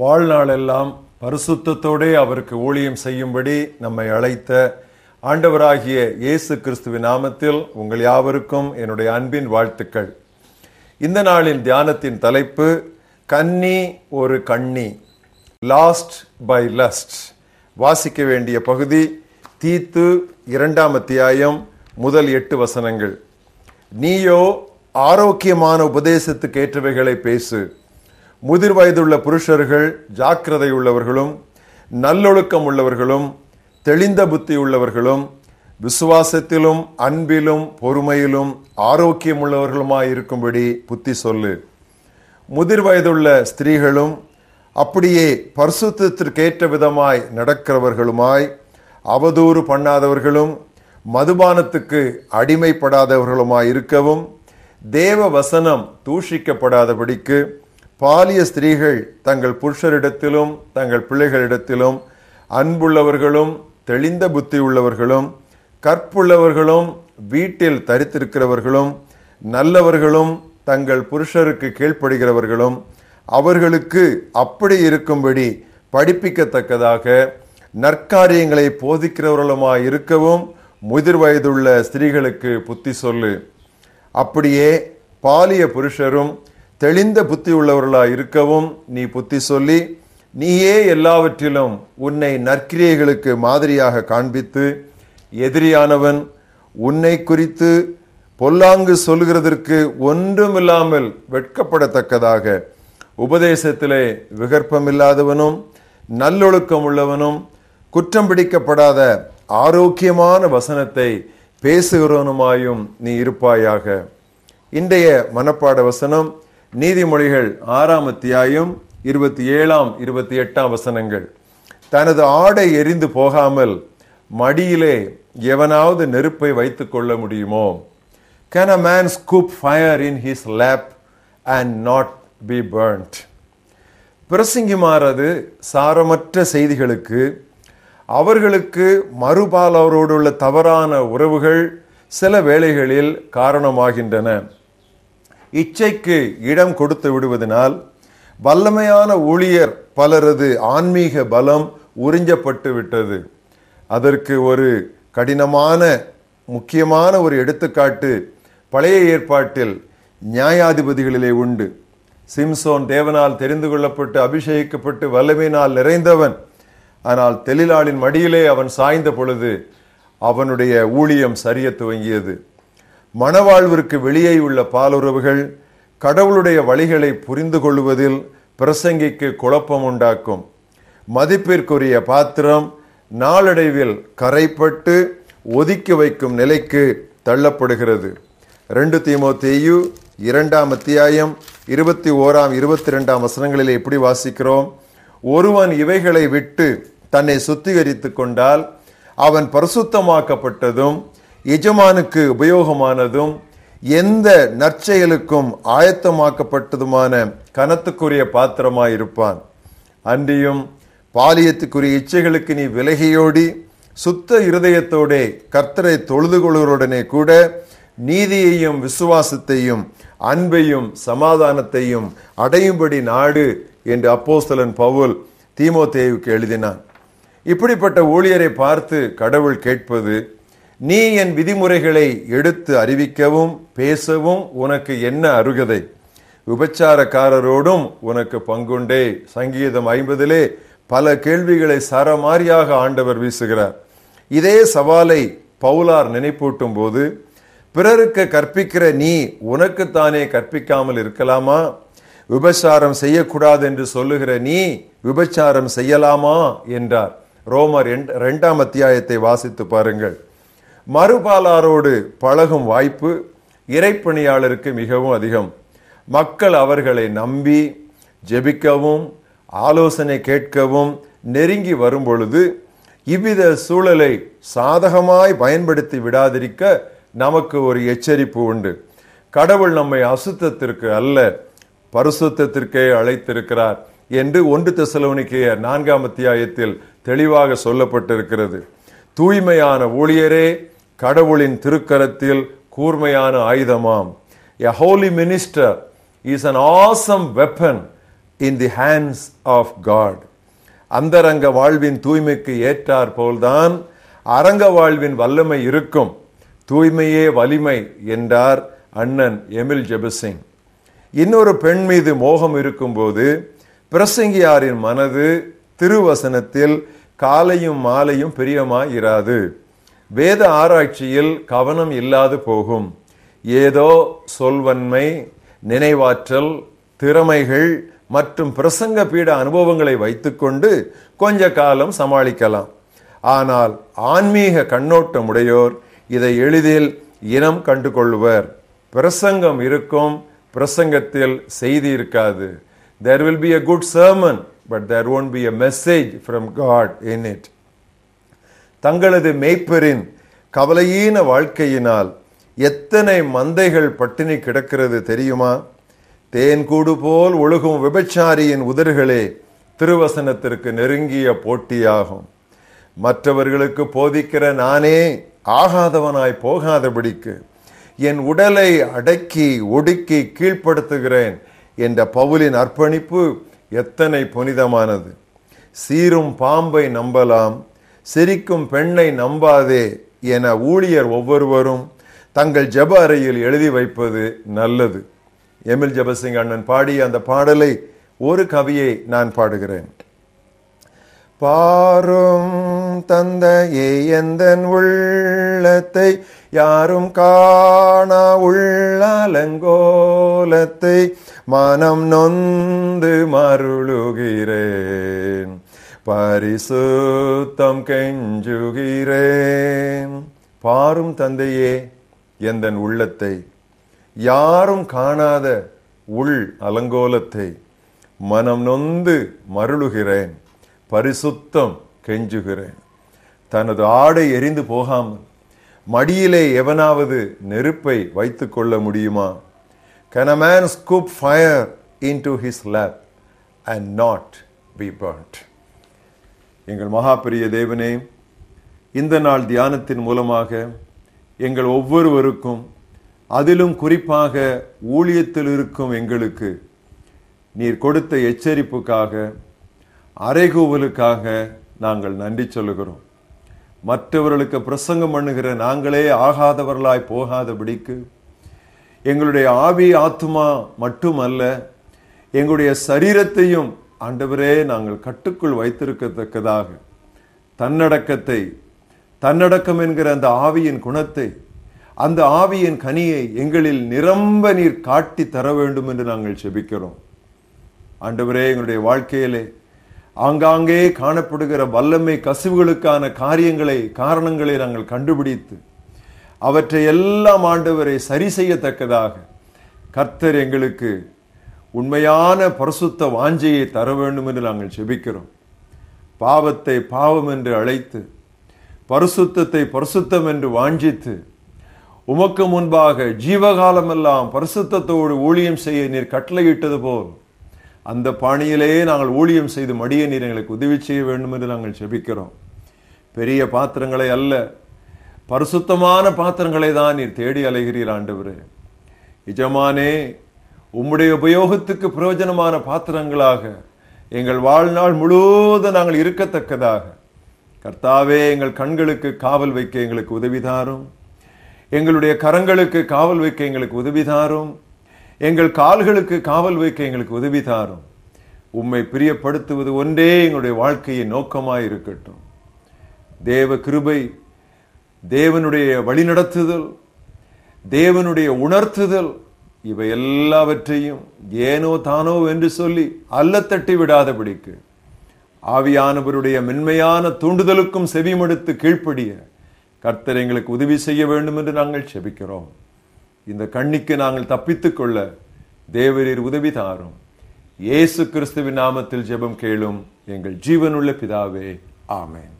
வாழ்நாளெல்லாம் பரிசுத்தத்தோடே அவருக்கு ஊழியம் செய்யும்படி நம்மை அழைத்த ஆண்டவராகிய இயேசு கிறிஸ்துவின் நாமத்தில் உங்கள் யாவருக்கும் என்னுடைய அன்பின் வாழ்த்துக்கள். இந்த நாளின் தியானத்தின் தலைப்பு கன்னி ஒரு கண்ணி லாஸ்ட் பை லஸ்ட் வாசிக்க வேண்டிய பகுதி தீத்து இரண்டாம் அத்தியாயம் முதல் எட்டு வசனங்கள். நீயோ ஆரோக்கியமான உபதேசத்துக்கு ஏற்றவைகளை பேசு. முதிர் வயதுள்ள புருஷர்கள் ஜாக்கிரதை உள்ளவர்களும் நல்லொழுக்கம் உள்ளவர்களும் தெளிந்த புத்தி உள்ளவர்களும் விசுவாசத்திலும் அன்பிலும் பொறுமையிலும் ஆரோக்கியம் உள்ளவர்களுமாய் இருக்கும்படி புத்தி சொல்லு. முதிர் வயதுள்ள ஸ்திரீகளும் அப்படியே பரிசுத்திற்கேற்ற விதமாய் நடக்கிறவர்களுமாய் அவதூறு பண்ணாதவர்களும் மதுபானத்துக்கு அடிமைப்படாதவர்களுமாய் இருக்கவும் தேவ வசனம் தூஷிக்கப்படாதபடிக்கு பாலிய ஸ்திரீகள் தங்கள் புருஷரிடத்திலும் தங்கள் பிள்ளைகளிடத்திலும் அன்புள்ளவர்களும் தெளிந்த புத்தி உள்ளவர்களும் கற்புள்ளவர்களும் வீட்டில் தரித்திருக்கிறவர்களும் நல்லவர்களும் தங்கள் புருஷருக்கு கீழ்ப்படுகிறவர்களும் அவர்களுக்கு அப்படி இருக்கும்படி படிப்பிக்கத்தக்கதாக நற்காரியங்களை போதிக்கிறவர்களுமாய் இருக்கவும் முதிர் வயதுள்ள ஸ்திரீகளுக்கு புத்தி சொல்லு. அப்படியே பாலிய புருஷரும் தெளிந்த புத்தி உள்ளவர்களாக இருக்கவும் நீ புத்தி சொல்லி நீயே எல்லாவற்றிலும் உன்னை நற்கிரியைகளுக்கு மாதிரியாக காண்பித்து எதிரியானவன் உன்னை குறித்து பொல்லாங்கு சொல்கிறதற்கு ஒன்றுமில்லாமல் வெட்கப்படத்தக்கதாக உபதேசத்திலே விகற்பமில்லாதவனும் நல்லொழுக்கம் உள்ளவனும் குற்றம் பிடிக்கப்படாத ஆரோக்கியமான வசனத்தை பேசுகிறவனுமாயும் நீ இருப்பாயாக. இன்றைய மனப்பாட வசனம் நீதிமொழிகள் ஆறாம் அத்தியாயம் இருபத்தி ஏழாம் இருபத்தி எட்டாம் வசனங்கள். தனது ஆடை எரிந்து போகாமல் மடியிலே எவனாவது நெருப்பை வைத்து கொள்ள முடியுமோ? Can a man scoop fire in his lap and not be burnt பிரசங்கிமாறது சாரமற்ற செய்திகளுக்கு அவர்களுக்கு மறுபால் உள்ள தவறான உறவுகள் சில வேளைகளில் காரணமாகின்றன. இச்சைக்கு இடம் கொடுத்து விடுவதனால் வல்லமையான ஊழியர் பலரது ஆன்மீக பலம் உறிஞ்சப்பட்டு விட்டது. அதற்கு ஒரு கடினமான முக்கியமான ஒரு எடுத்துக்காட்டு பழைய ஏற்பாட்டில் நியாயாதிபதிகளிலே உண்டு. சிம்சோன் தேவனால் தெரிந்து கொள்ளப்பட்டு அபிஷேகிக்கப்பட்டு வல்லமையினால் நிறைந்தவன். ஆனால் தெளிலாளின் மடியிலே அவன் சாய்ந்த பொழுது அவனுடைய ஊழியம் சரிய துவங்கியது. மணவாழ்விற்கு வெளியே உள்ள பாலுறவுகள் கடவுளுடைய வழிகளை புரிந்து கொள்வதில் பிரசங்கிக்கு குழப்பம் உண்டாக்கும். மதிப்பிற்குரிய பாத்திரம் நாளடைவில் கரைப்பட்டு ஒதுக்கி வைக்கும் நிலைக்கு தள்ளப்படுகிறது. ரெண்டு தீமோத்தேயு இரண்டாம் அத்தியாயம் இருபத்தி ஓராம் இருபத்தி ரெண்டாம் வசனங்களில் எப்படி வாசிக்கிறோம்? ஒருவன் இவைகளை விட்டு தன்னை சுத்திகரித்துக் கொண்டால் அவன் பரிசுத்தமாக்கப்பட்டதும் எஜமானுக்கு உபயோகமானதும் எந்த நற்செயலுக்கும் ஆயத்தமாக்கப்பட்டதுமான கனத்துக்குரிய பாத்திரமாயிருப்பான். அன்றியும் பாலியத்துக்குரிய இச்சைகளுக்கு நீ விலகியோடி சுத்த இருதயத்தோடே கர்த்தரை தொழுது கொள்கிறோடனே கூட நீதியையும் விசுவாசத்தையும் அன்பையும் சமாதானத்தையும் அடையும்படி நாடு என்று அப்போஸ்தலன் பவுல் தீமோத்தேவுக்கு எழுதினான். இப்படிப்பட்ட ஊழியரை பார்த்து கடவுள் கேட்பது நீ என் விதிமுறைகளை எடுத்து அறிவிக்கவும் பேசவும் உனக்கு என்ன அருகதை? விபச்சாரக்காரரோடும் உனக்கு பங்குண்டே. சங்கீதம் ஐம்பதிலே பல கேள்விகளை சரமாரியாக ஆண்டவர் வீசுகிறார். இதே சவாலை பவுலார் நினைப்பூட்டும் போது பிறருக்கு கற்பிக்கிற நீ உனக்குத்தானே கற்பிக்காமல் இருக்கலாமா? விபச்சாரம் செய்யக்கூடாது என்று சொல்லுகிற நீ விபச்சாரம் செய்யலாமா? என்றார். ரோமர் ரெண்டாம் அத்தியாயத்தை வாசித்து பாருங்கள். மறுபாலாரோடு பழகும் வாய்ப்பு இறைப்பணியாளருக்கு மிகவும் அதிகம். மக்கள் அவர்களை நம்பி ஜெபிக்கவும் ஆலோசனை கேட்கவும் நெருங்கி வரும் பொழுது இவ்வித சூழலை சாதகமாய் பயன்படுத்தி விடாதிருக்க நமக்கு ஒரு எச்சரிப்பு உண்டு. கடவுள் நம்மை அசுத்தத்திற்கு அல்ல பரிசுத்தத்திற்கே அழைத்திருக்கிறார் என்று ஒன்று தெசலோனிக்கேயர் நான்காம் அத்தியாயத்தில் தெளிவாக சொல்லப்பட்டிருக்கிறது. தூய்மையான ஊழியரே கடவுளின் திருக்கரத்தில் கூர்மையான ஆயுதமாம். A holy minister is an awesome weapon in the hands of God அந்தரங்க வாழ்வின் தூய்மைக்கு ஏற்றார் போல்தான் அரங்க வாழ்வின் வல்லமை இருக்கும். தூய்மையே வலிமை என்றார் அண்ணன் எமில் ஜெபசிங். இன்னொரு பெண் மீது மோகம் இருக்கும்போது பிரசங்கியாரின் மனது திருவசனத்தில் காலையும் மாலையும் பிரியமாயிராது. வேத ஆராய்ச்சியில் கவனம் இல்லாது போகும். ஏதோ சொல்வன்மை நினைவாற்றல் திறமைகள் மற்றும் பிரசங்க பீட அனுபவங்களை வைத்துக்கொண்டு கொஞ்ச காலம் சமாளிக்கலாம். ஆனால் ஆன்மீக கண்ணோட்டம் உடையோர் இதை எளிதில் இனம் கண்டு கொள்வர் பிரசங்கம் இருக்கும் பிரசங்கத்தில் செய்தி இருக்காது. There will be a good sermon but there won't be a message from God in it தங்களது மேய்ப்பரின் கவலையீன வாழ்க்கையினால் எத்தனை மந்தைகள் பட்டினி கிடக்கிறது தெரியுமா? தேன்கூடு போல் ஒழுகும் விபச்சாரியின் உதர்களே திருவசனத்திற்கு நெருங்கிய போட்டியாகும். மற்றவர்களுக்கு போதிக்கிற நானே ஆகாதவனாய் போகாதபடிக்கு என் உடலை அடக்கி ஒடுக்கி கீழ்ப்படுத்துகிறேன் என்ற பவுலின் அர்ப்பணிப்பு எத்தனை புனிதமானது. சீரும் பாம்பை நம்பலாம். சிரிக்கும் பெண்ணை நம்பாதே என ஊழியர் ஒவ்வொருவரும் தங்கள் ஜப அறையில் எழுதி வைப்பது நல்லது. எமில் ஜபசிங் அண்ணன் பாடிய அந்த பாடலை ஒரு கவியை நான் பாடுகிறேன். பாரும் தந்தையே எந்தன் உள்ளத்தை யாரும் காணா உள்ளலங்கோலத்தை மனம் நொந்து மருளுகிறேன். பரிசுத்தம் கெஞ்சுகிறேன். பாரும் தந்தையே எந்தன் உள்ளத்தை. யாரும் காணாத உள் அலங்கோலத்தை. மனம் நொந்து மருளுகிறேன் பரிசுத்தம் கெஞ்சுகிறேன். தனது ஆடை எரிந்து போகாமல் மடியிலே எவனாவது நெருப்பை வைத்து கொள்ள முடியுமா? Can a man scoop fire into his lap and not be burnt எங்கள் மகாபிரிய தேவனே இந்த நாள் தியானத்தின் மூலமாக எங்கள் ஒவ்வொருவருக்கும் அதிலும் குறிப்பாக ஊழியத்தில் இருக்கும் எங்களுக்கு நீர் கொடுத்த எச்சரிப்புக்காக அறைகூவலுக்காக நாங்கள் நன்றி சொல்லுகிறோம். மற்றவர்களுக்கு பிரசங்கம் பண்ணுகிற நாங்களே ஆகாதவர்களாய் போகாதபடிக்கு எங்களுடைய ஆவி ஆத்துமா மட்டுமல்ல எங்களுடைய சரீரத்தையும் ஆண்டவரே நாங்கள் கட்டுக்குள் வைத்திருக்கத்தக்கதாக தன்னடக்கத்தை தன்னடக்கம் என்கிற அந்த ஆவியின் குணத்தை அந்த ஆவியின் கனியை எங்களில் நிரம்ப நீர் காட்டி தர வேண்டும் என்று நாங்கள் செபிக்கிறோம். ஆண்டவரே எங்களுடைய வாழ்க்கையிலே ஆங்காங்கே காணப்படுகிற வல்லமை கசிவுகளுக்கான காரியங்களை காரணங்களை நாங்கள் கண்டுபிடித்து அவற்றை எல்லாம் ஆண்டவரை சரி செய்யத்தக்கதாக கர்த்தர் எங்களுக்கு உண்மையான பரிசுத்த வாஞ்சையை தர வேண்டும் என்று நாங்கள் செபிக்கிறோம். பாவத்தை பாவம் என்று அழைத்து பரிசுத்தத்தை பரிசுத்தம் என்று வாஞ்சித்து உமக்கு முன்பாக ஜீவகாலமெல்லாம் பரிசுத்தத்தோடு ஊழியம் செய்ய நீர் கட்டளையிட்டது போல் அந்த பாணியிலே நாங்கள் ஊழியம் செய்து மடிய நீர் எங்களுக்கு உதவி செய்ய வேண்டும் என்று நாங்கள் செபிக்கிறோம். பெரிய பாத்திரங்களை அல்ல பரிசுத்தமான பாத்திரங்களை தான் நீர் தேடி அலைகிறீர் ஆண்டவரே. இஜமானே உம்முடைய உபயோகத்துக்கு பிரயோஜனமான பாத்திரங்களாக எங்கள் வாழ்நாள் முழுவதும் நாங்கள் இருக்கத்தக்கதாக. கர்த்தாவே எங்கள் கண்களுக்கு காவல் வைக்க எங்களுக்கு உதவிதாரும். எங்களுடைய கரங்களுக்கு காவல் வைக்க எங்களுக்கு உதவிதாரும். எங்கள் கால்களுக்கு காவல் வைக்க எங்களுக்கு உதவிதாரும். உம்மை பிரியப்படுத்துவது ஒன்றே எங்களுடைய வாழ்க்கையின் நோக்கமாக இருக்கட்டும் தேவ கிருபை தேவனுடைய வழிநடத்துதல் தேவனுடைய உணர்த்துதல் இவை எல்லாவற்றையும் ஏனோ தானோ என்று சொல்லி அல்ல தட்டி விடாதபடிக்கு ஆவியானவருடைய மென்மையான தூண்டுதலுக்கும் செவிமடுத்து கீழ்ப்படிய கர்த்தர் எங்களுக்கு உதவி செய்ய வேண்டும் என்று நாங்கள் செபிக்கிறோம். இந்த கண்ணிக்கு நாங்கள் தப்பித்துக் கொள்ள தேவரீர் உதவி தாரும். இயேசு கிறிஸ்துவின் நாமத்தில் ஜெபம் கேளும் எங்கள் ஜீவனுள்ள பிதாவே ஆமேன்.